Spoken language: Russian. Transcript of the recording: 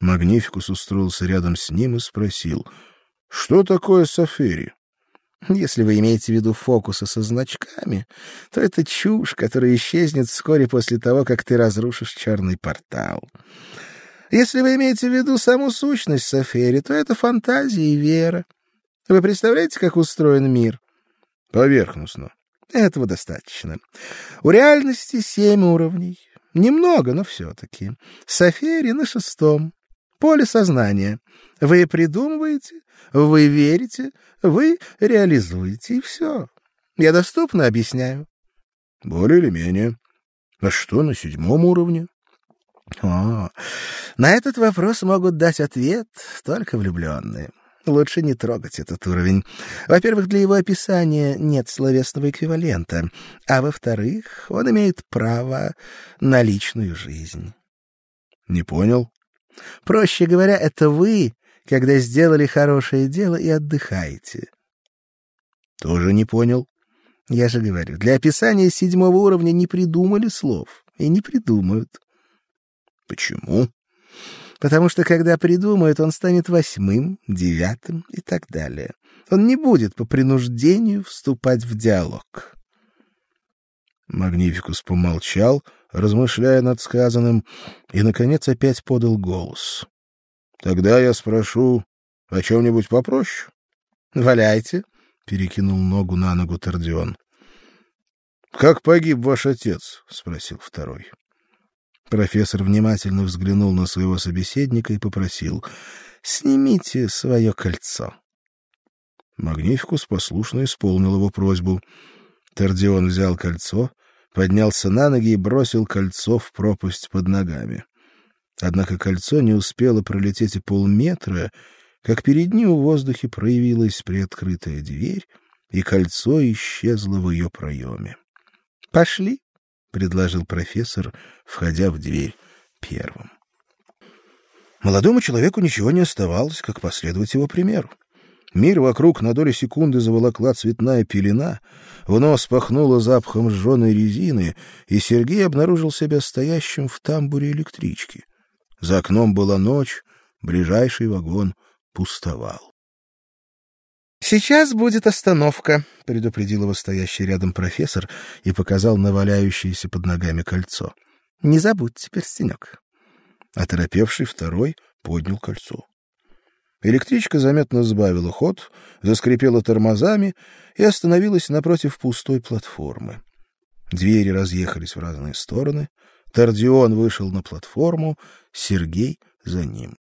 Магнификус устроился рядом с ним и спросил: "Что такое Сафери?" Если вы имеете в виду фокусы со значками, то это чушь, которая исчезнет вскоре после того, как ты разрушишь черный портал. Если вы имеете в виду саму сущность Сафери, то это фантазия и вера. Вы представляете, как устроен мир? Поверхностно. Этого достаточно. У реальности семь уровней. Немного, но все-таки. Сафери на шестом. Поле сознания. Вы придумываете, вы верите, вы реализуете, и все. Я доступно объясняю. Более или менее. А что на седьмом уровне? О, на этот вопрос могут дать ответ только влюбленные. Лучше не трогать этот уровень. Во-первых, для его описания нет словесного эквивалента, а во-вторых, он имеет право на личную жизнь. Не понял. Проще говоря, это вы, когда сделали хорошее дело и отдыхаете. Тоже не понял. Я же говорю, для описания седьмого уровня не придумали слов и не придумают. Почему? Потому что когда придумают, он станет восьмым, девятым и так далее. Он не будет по принуждению вступать в диалог. Магнификус помолчал, размышляя над сказанным, и наконец опять подал голос. Тогда я спрошу о чем нибудь попроще. Валяйте, перекинул ногу на ногу Тордион. Как погиб ваш отец? спросил второй. Профессор внимательно взглянул на своего собеседника и попросил: "Снимите свое кольцо". Магнификус послушно исполнил его просьбу. Тордион взял кольцо, поднялся на ноги и бросил кольцо в пропасть под ногами. Однако кольцо не успело пролететь и полметра, как перед ним в воздухе проявилась приоткрытая дверь, и кольцо исчезло в ее проеме. "Пошли", предложил профессор, входя в дверь первым. Молодому человеку ничего не оставалось, как последовать его примеру. Мир вокруг на долю секунды заволокла цветная пелена, в нос пахнуло запахом сжёной резины, и Сергей обнаружил себя стоящим в тамбуре электрички. За окном была ночь, ближайший вагон пустовал. Сейчас будет остановка, предупредил его стоящий рядом профессор и показал на валяющееся под ногами кольцо. Не забудьте перстенек. Оторопевший второй поднял кольцо. Электричка заметно сбавила ход, заскрипела тормозами и остановилась напротив пустой платформы. Двери разъехались в разные стороны. Тордион вышел на платформу, Сергей за ним.